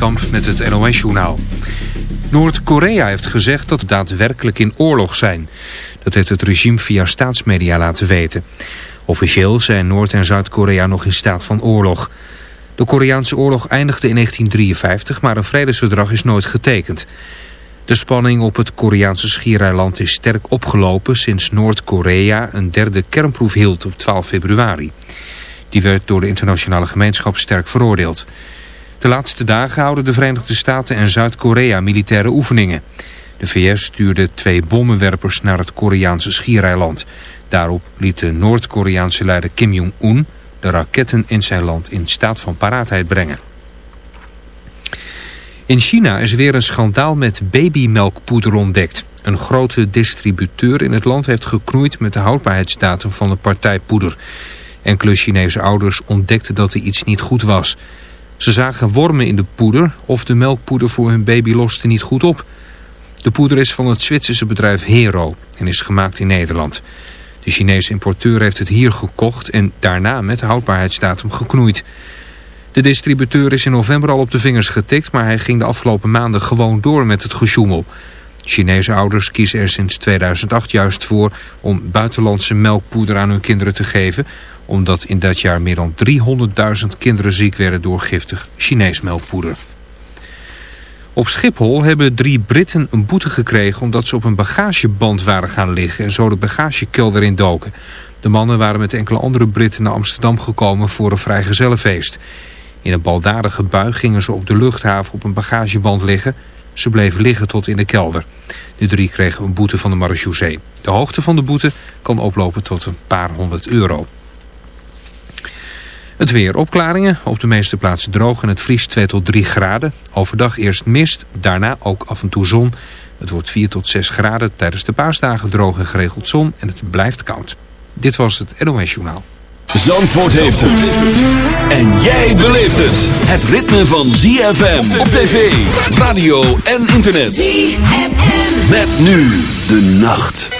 Kamp met het NOS-journaal. Noord-Korea heeft gezegd dat daadwerkelijk in oorlog zijn. Dat heeft het regime via staatsmedia laten weten. Officieel zijn Noord- en Zuid-Korea nog in staat van oorlog. De Koreaanse oorlog eindigde in 1953, maar een vredesverdrag is nooit getekend. De spanning op het Koreaanse schiereiland is sterk opgelopen sinds Noord-Korea een derde kernproef hield op 12 februari. Die werd door de internationale gemeenschap sterk veroordeeld. De laatste dagen houden de Verenigde Staten en Zuid-Korea militaire oefeningen. De VS stuurde twee bommenwerpers naar het Koreaanse schiereiland. Daarop liet de Noord-Koreaanse leider Kim Jong-un de raketten in zijn land in staat van paraatheid brengen. In China is weer een schandaal met babymelkpoeder ontdekt. Een grote distributeur in het land heeft geknoeid met de houdbaarheidsdatum van de partijpoeder. Enkele Chinese ouders ontdekten dat er iets niet goed was. Ze zagen wormen in de poeder of de melkpoeder voor hun baby loste niet goed op. De poeder is van het Zwitserse bedrijf Hero en is gemaakt in Nederland. De Chinese importeur heeft het hier gekocht en daarna met houdbaarheidsdatum geknoeid. De distributeur is in november al op de vingers getikt, maar hij ging de afgelopen maanden gewoon door met het gesjoemel. Chinese ouders kiezen er sinds 2008 juist voor om buitenlandse melkpoeder aan hun kinderen te geven, omdat in dat jaar meer dan 300.000 kinderen ziek werden door giftig Chinees melkpoeder. Op Schiphol hebben drie Britten een boete gekregen omdat ze op een bagageband waren gaan liggen en zo de bagagekelder in doken. De mannen waren met enkele andere Britten naar Amsterdam gekomen voor een vrijgezellenfeest. In een baldadige bui gingen ze op de luchthaven op een bagageband liggen. Ze bleven liggen tot in de kelder. De drie kregen een boete van de marechaussee. De hoogte van de boete kan oplopen tot een paar honderd euro. Het weer opklaringen, op de meeste plaatsen droog en het vriest 2 tot 3 graden. Overdag eerst mist, daarna ook af en toe zon. Het wordt 4 tot 6 graden tijdens de paasdagen droog en geregeld zon en het blijft koud. Dit was het NOS Journaal. Zandvoort heeft het. En jij beleeft het. Het ritme van ZFM op tv, radio en internet. ZFM. Met nu de nacht.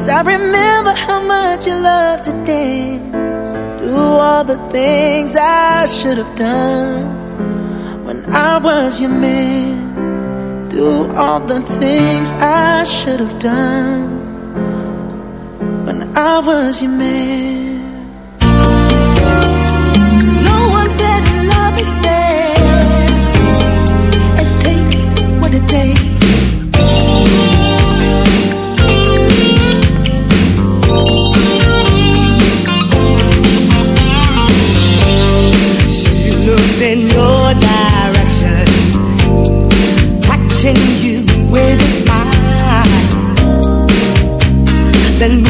cause I remember how much you loved to dance. Do all the things I should have done when I was your man. Do all the things I should have done when I was your man. No one said love is fair. It takes what it takes. Your direction, touching you with a smile. Then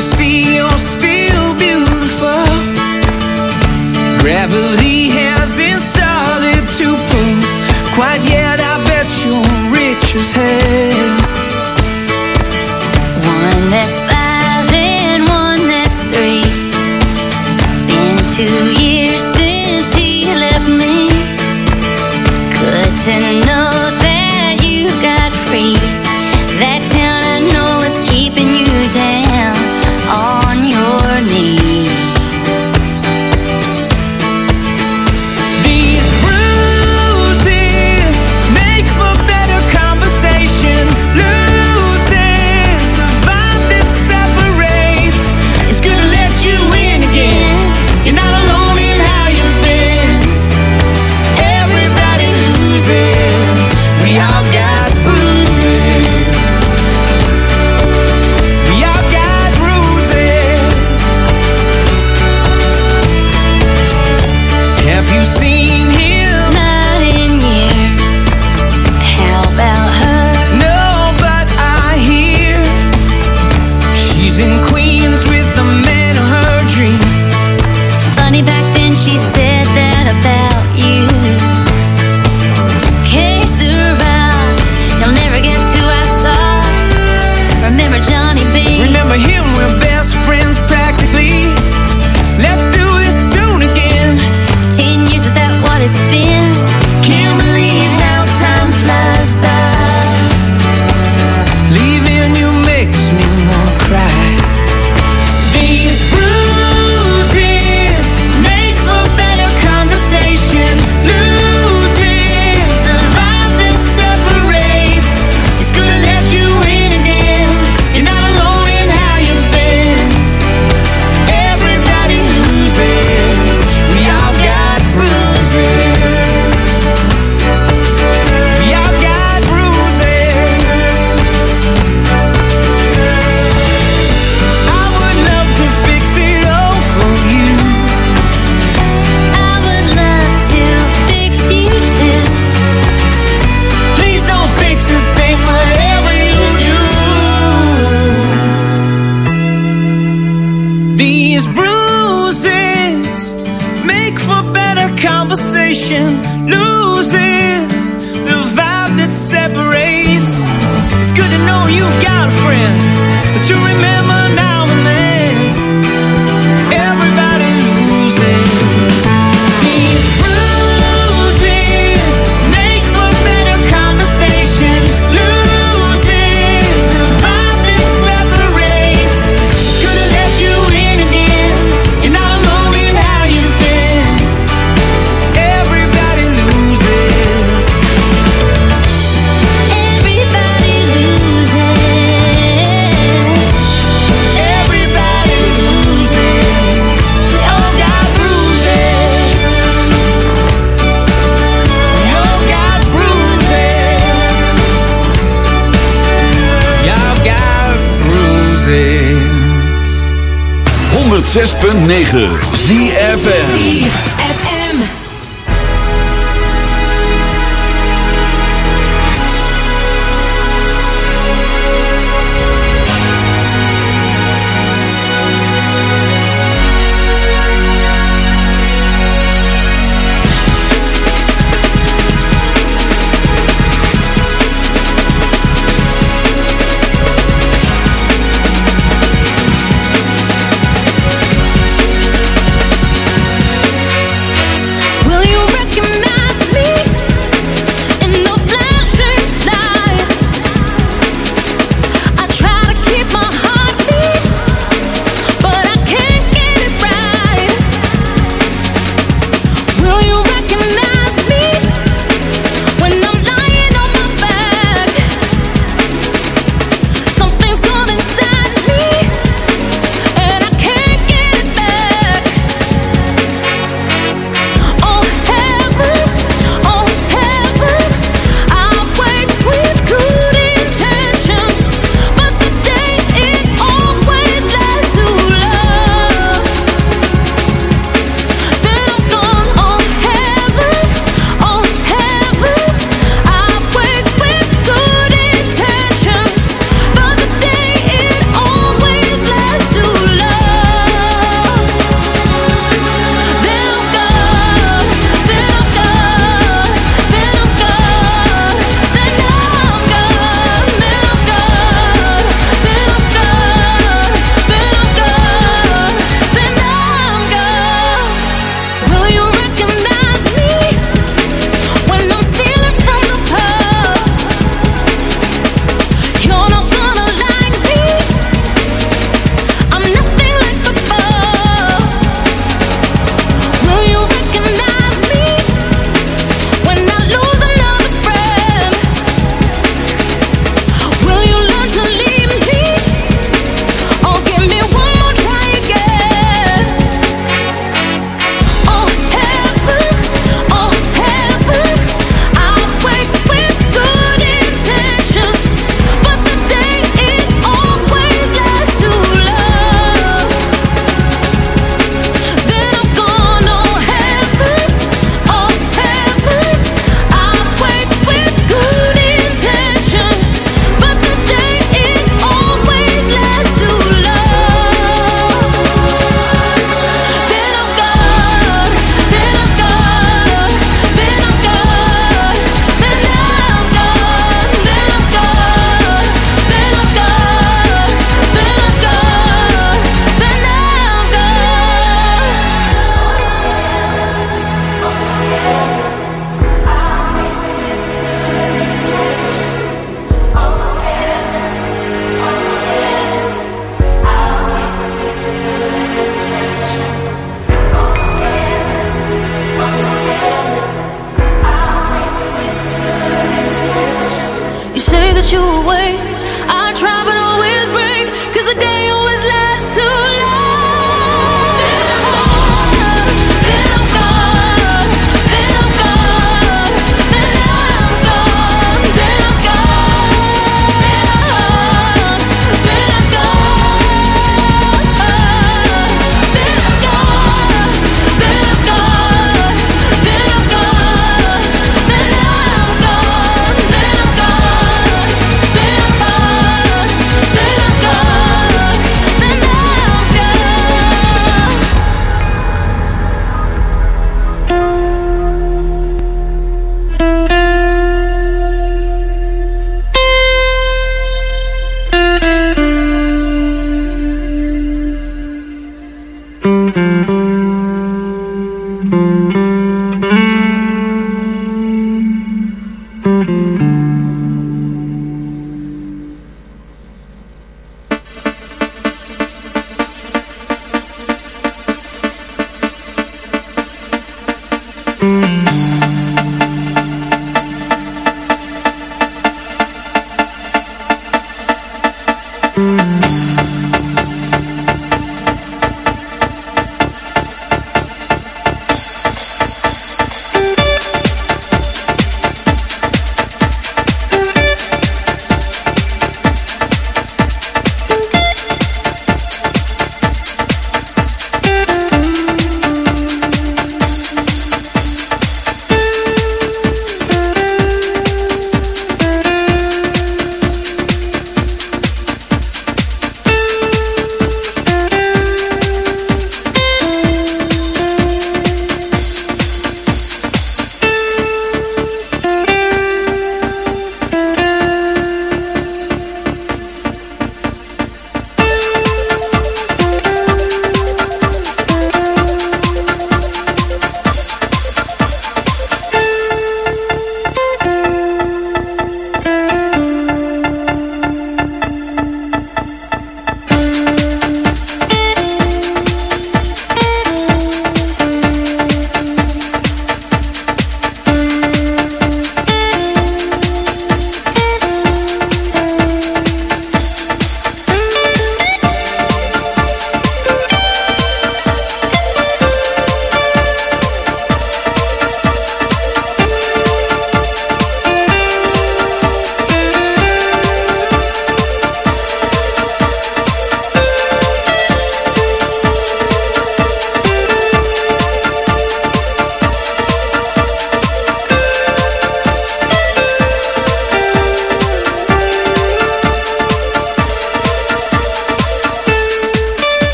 See you're still beautiful. Gravity 106.9 ZFN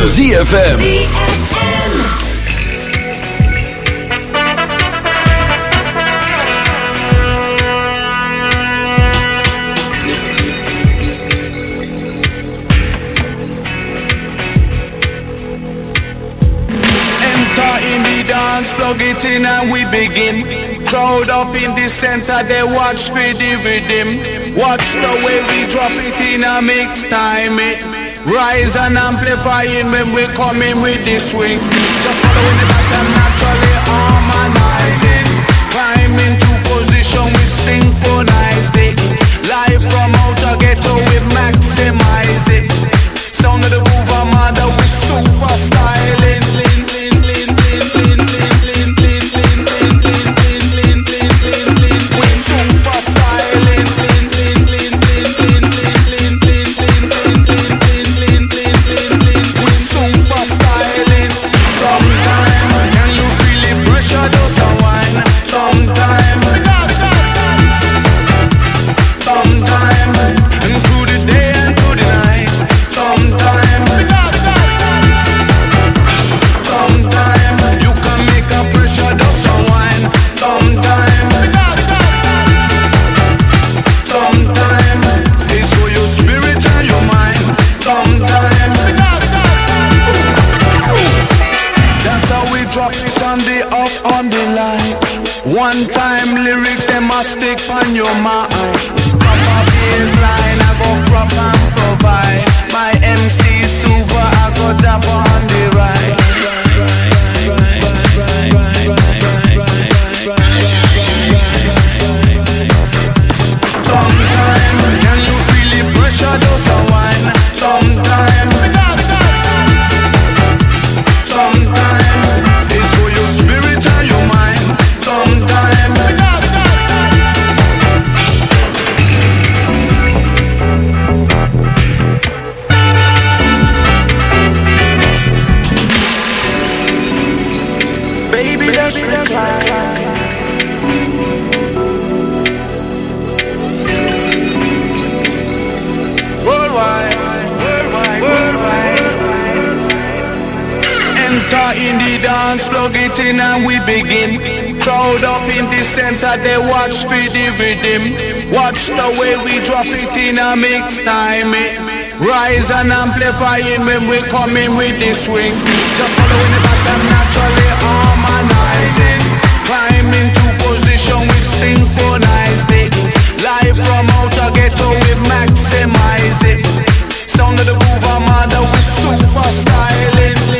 van ZFM. plug it in and we begin. Crowd up in the center, they watch for the rhythm. Watch the way we drop it in a mix time. It rise and amplifying when we come in with the swing. Just following the pattern naturally harmonizing. Climb into position with synchronized it. Live from outer ghetto we maximize it. Sound of the groove, mother with super styling. Center, they watch for the rhythm. Watch the way we drop it in a mix time. It rise and amplifying when we come in with the swing. Just following the pattern naturally harmonizing. Climb into position with synchronized it. Live from outer ghetto we maximize it. Sound of the groove, I'm under super styling.